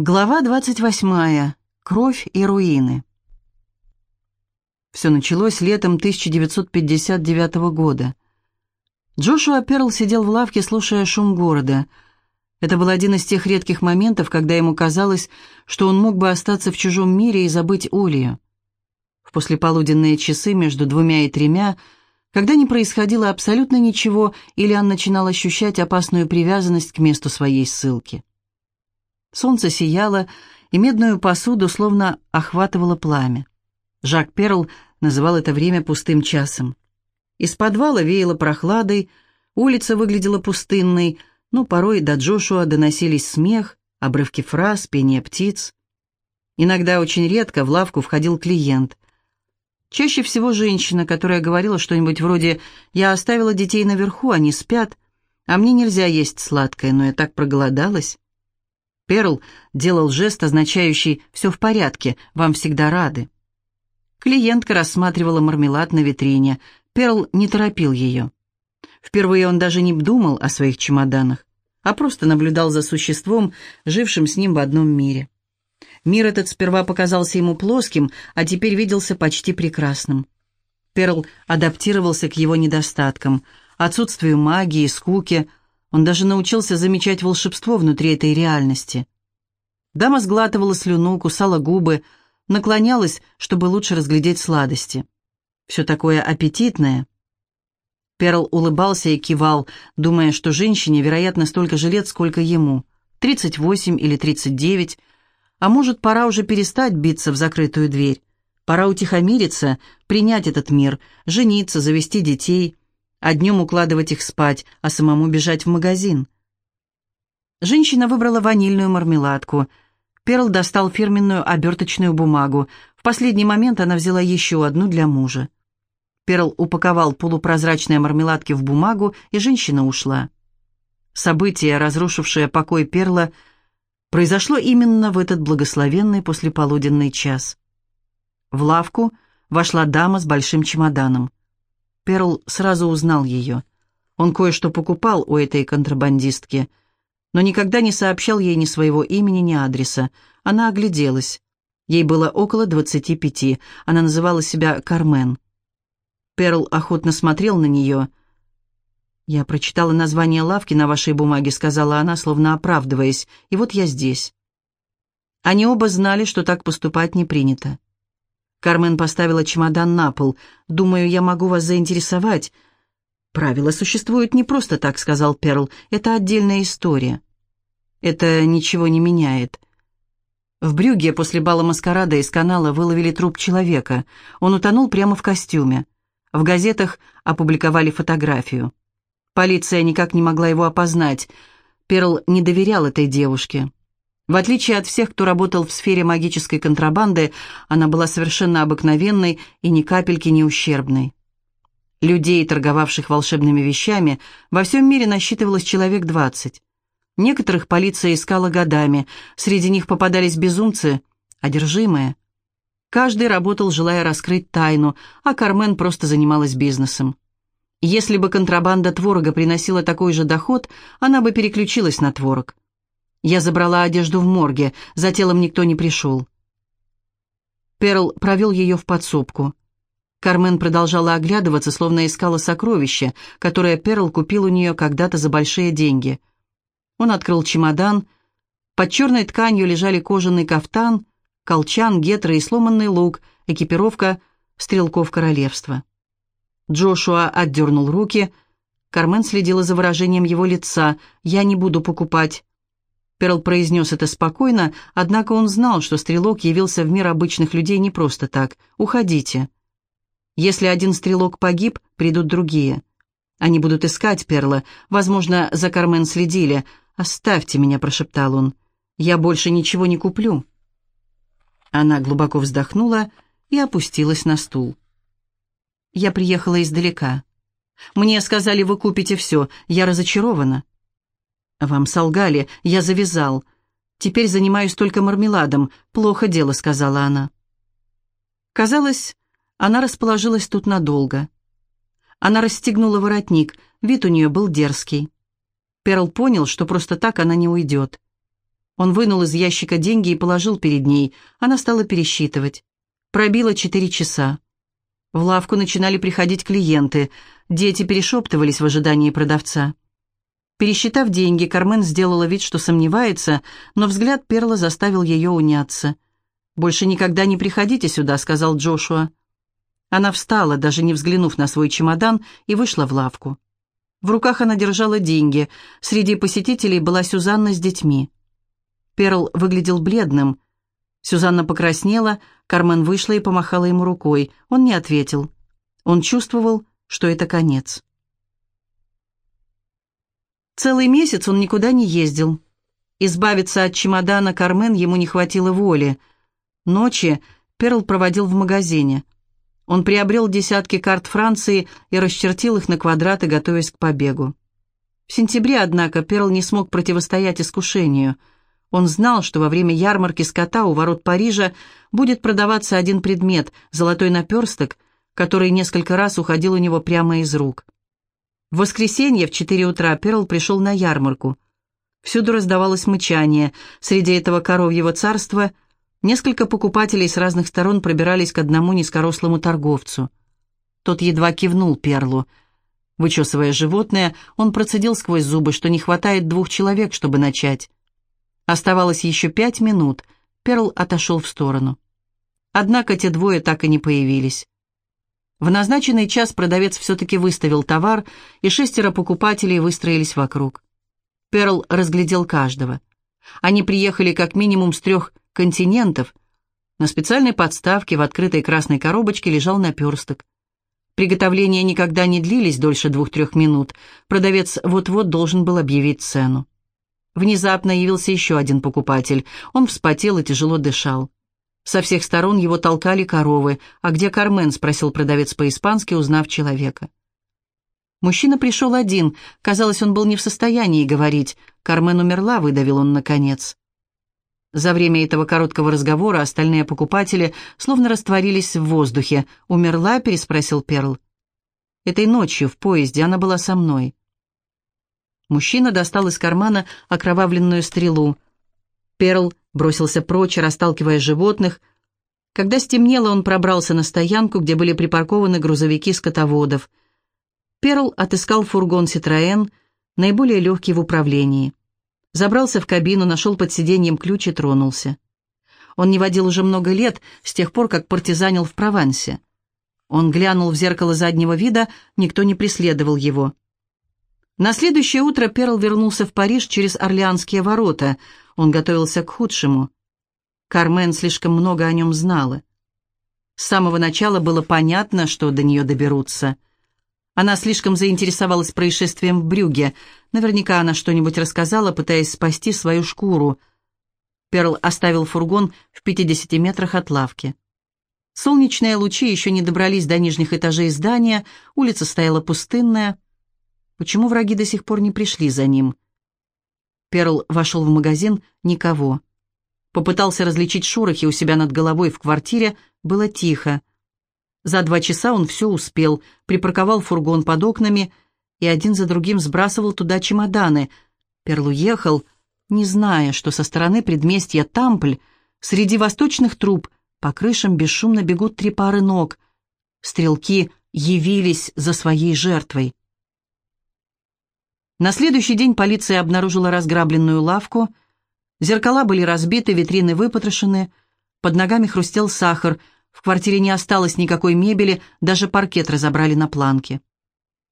Глава 28. Кровь и руины. Все началось летом 1959 года. Джошуа Перл сидел в лавке, слушая шум города. Это был один из тех редких моментов, когда ему казалось, что он мог бы остаться в чужом мире и забыть Олию. В послеполуденные часы между двумя и тремя, когда не происходило абсолютно ничего, Ильян начинал ощущать опасную привязанность к месту своей ссылки. Солнце сияло, и медную посуду словно охватывало пламя. Жак Перл называл это время пустым часом. Из подвала веяло прохладой, улица выглядела пустынной, но порой до Джошуа доносились смех, обрывки фраз, пение птиц. Иногда очень редко в лавку входил клиент. Чаще всего женщина, которая говорила что-нибудь вроде «Я оставила детей наверху, они спят, а мне нельзя есть сладкое, но я так проголодалась». Перл делал жест, означающий «все в порядке, вам всегда рады». Клиентка рассматривала мармелад на витрине. Перл не торопил ее. Впервые он даже не думал о своих чемоданах, а просто наблюдал за существом, жившим с ним в одном мире. Мир этот сперва показался ему плоским, а теперь виделся почти прекрасным. Перл адаптировался к его недостаткам, отсутствию магии, скуке, он даже научился замечать волшебство внутри этой реальности. Дама сглатывала слюну, кусала губы, наклонялась, чтобы лучше разглядеть сладости. Все такое аппетитное. Перл улыбался и кивал, думая, что женщине, вероятно, столько же лет, сколько ему. 38 или 39. А может, пора уже перестать биться в закрытую дверь. Пора утихомириться, принять этот мир, жениться, завести детей — а днем укладывать их спать, а самому бежать в магазин. Женщина выбрала ванильную мармеладку. Перл достал фирменную оберточную бумагу. В последний момент она взяла еще одну для мужа. Перл упаковал полупрозрачные мармеладки в бумагу, и женщина ушла. Событие, разрушившее покой Перла, произошло именно в этот благословенный послеполуденный час. В лавку вошла дама с большим чемоданом. Перл сразу узнал ее. Он кое-что покупал у этой контрабандистки, но никогда не сообщал ей ни своего имени, ни адреса. Она огляделась. Ей было около двадцати пяти. Она называла себя Кармен. Перл охотно смотрел на нее. «Я прочитала название лавки на вашей бумаге», — сказала она, словно оправдываясь, — «и вот я здесь». Они оба знали, что так поступать не принято. Кармен поставила чемодан на пол. «Думаю, я могу вас заинтересовать». «Правила существуют не просто так», — сказал Перл. «Это отдельная история». «Это ничего не меняет». В Брюге после бала маскарада из канала выловили труп человека. Он утонул прямо в костюме. В газетах опубликовали фотографию. Полиция никак не могла его опознать. Перл не доверял этой девушке. В отличие от всех, кто работал в сфере магической контрабанды, она была совершенно обыкновенной и ни капельки не ущербной. Людей, торговавших волшебными вещами, во всем мире насчитывалось человек двадцать. Некоторых полиция искала годами, среди них попадались безумцы, одержимые. Каждый работал, желая раскрыть тайну, а Кармен просто занималась бизнесом. Если бы контрабанда творога приносила такой же доход, она бы переключилась на творог. Я забрала одежду в морге, за телом никто не пришел. Перл провел ее в подсобку. Кармен продолжала оглядываться, словно искала сокровище, которое Перл купил у нее когда-то за большие деньги. Он открыл чемодан. Под черной тканью лежали кожаный кафтан, колчан, гетры и сломанный лук, экипировка стрелков королевства. Джошуа отдернул руки. Кармен следила за выражением его лица. «Я не буду покупать. Перл произнес это спокойно, однако он знал, что стрелок явился в мир обычных людей не просто так. «Уходите». Если один стрелок погиб, придут другие. Они будут искать Перла. Возможно, за Кармен следили. «Оставьте меня», — прошептал он. «Я больше ничего не куплю». Она глубоко вздохнула и опустилась на стул. «Я приехала издалека. Мне сказали, вы купите все. Я разочарована. «Вам солгали, я завязал. Теперь занимаюсь только мармеладом. Плохо дело», — сказала она. Казалось, она расположилась тут надолго. Она расстегнула воротник, вид у нее был дерзкий. Перл понял, что просто так она не уйдет. Он вынул из ящика деньги и положил перед ней. Она стала пересчитывать. Пробило четыре часа. В лавку начинали приходить клиенты. Дети перешептывались в ожидании продавца. Пересчитав деньги, Кармен сделала вид, что сомневается, но взгляд Перла заставил ее уняться. «Больше никогда не приходите сюда», — сказал Джошуа. Она встала, даже не взглянув на свой чемодан, и вышла в лавку. В руках она держала деньги. Среди посетителей была Сюзанна с детьми. Перл выглядел бледным. Сюзанна покраснела, Кармен вышла и помахала ему рукой. Он не ответил. Он чувствовал, что это конец. Целый месяц он никуда не ездил. Избавиться от чемодана Кармен ему не хватило воли. Ночи Перл проводил в магазине. Он приобрел десятки карт Франции и расчертил их на квадраты, готовясь к побегу. В сентябре, однако, Перл не смог противостоять искушению. Он знал, что во время ярмарки скота у ворот Парижа будет продаваться один предмет – золотой наперсток, который несколько раз уходил у него прямо из рук – в воскресенье в четыре утра Перл пришел на ярмарку. Всюду раздавалось мычание. Среди этого коровьего царства несколько покупателей с разных сторон пробирались к одному низкорослому торговцу. Тот едва кивнул Перлу. Вычесывая животное, он процедил сквозь зубы, что не хватает двух человек, чтобы начать. Оставалось еще пять минут. Перл отошел в сторону. Однако те двое так и не появились. В назначенный час продавец все-таки выставил товар, и шестеро покупателей выстроились вокруг. Перл разглядел каждого. Они приехали как минимум с трех континентов. На специальной подставке в открытой красной коробочке лежал наперсток. Приготовления никогда не длились дольше двух-трех минут. Продавец вот-вот должен был объявить цену. Внезапно явился еще один покупатель. Он вспотел и тяжело дышал. Со всех сторон его толкали коровы. «А где Кармен?» — спросил продавец по-испански, узнав человека. Мужчина пришел один. Казалось, он был не в состоянии говорить. «Кармен умерла», — выдавил он наконец. За время этого короткого разговора остальные покупатели словно растворились в воздухе. «Умерла?» — переспросил Перл. «Этой ночью в поезде она была со мной». Мужчина достал из кармана окровавленную стрелу. Перл бросился прочь, расталкивая животных. Когда стемнело, он пробрался на стоянку, где были припаркованы грузовики скотоводов. Перл отыскал фургон «Ситроэн», наиболее легкий в управлении. Забрался в кабину, нашел под сиденьем ключ и тронулся. Он не водил уже много лет, с тех пор, как партизанил в Провансе. Он глянул в зеркало заднего вида, никто не преследовал его. На следующее утро Перл вернулся в Париж через Орлеанские ворота. Он готовился к худшему. Кармен слишком много о нем знала. С самого начала было понятно, что до нее доберутся. Она слишком заинтересовалась происшествием в Брюге. Наверняка она что-нибудь рассказала, пытаясь спасти свою шкуру. Перл оставил фургон в 50 метрах от лавки. Солнечные лучи еще не добрались до нижних этажей здания, улица стояла пустынная. Почему враги до сих пор не пришли за ним? Перл вошел в магазин, никого. Попытался различить шорохи у себя над головой в квартире, было тихо. За два часа он все успел, припарковал фургон под окнами и один за другим сбрасывал туда чемоданы. Перл уехал, не зная, что со стороны предместья Тампль среди восточных труб по крышам бесшумно бегут три пары ног. Стрелки явились за своей жертвой. На следующий день полиция обнаружила разграбленную лавку. Зеркала были разбиты, витрины выпотрошены. Под ногами хрустел сахар. В квартире не осталось никакой мебели, даже паркет разобрали на планке.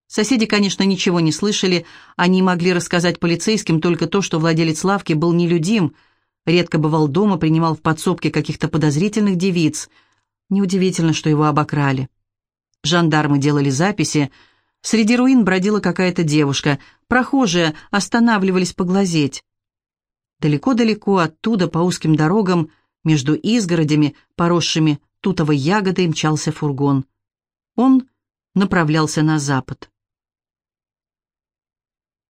Соседи, конечно, ничего не слышали. Они могли рассказать полицейским только то, что владелец лавки был нелюдим, редко бывал дома, принимал в подсобке каких-то подозрительных девиц. Неудивительно, что его обокрали. Жандармы делали записи, Среди руин бродила какая-то девушка. Прохожие останавливались поглазеть. Далеко-далеко оттуда, по узким дорогам, между изгородями, поросшими тутовой ягодой, мчался фургон. Он направлялся на запад.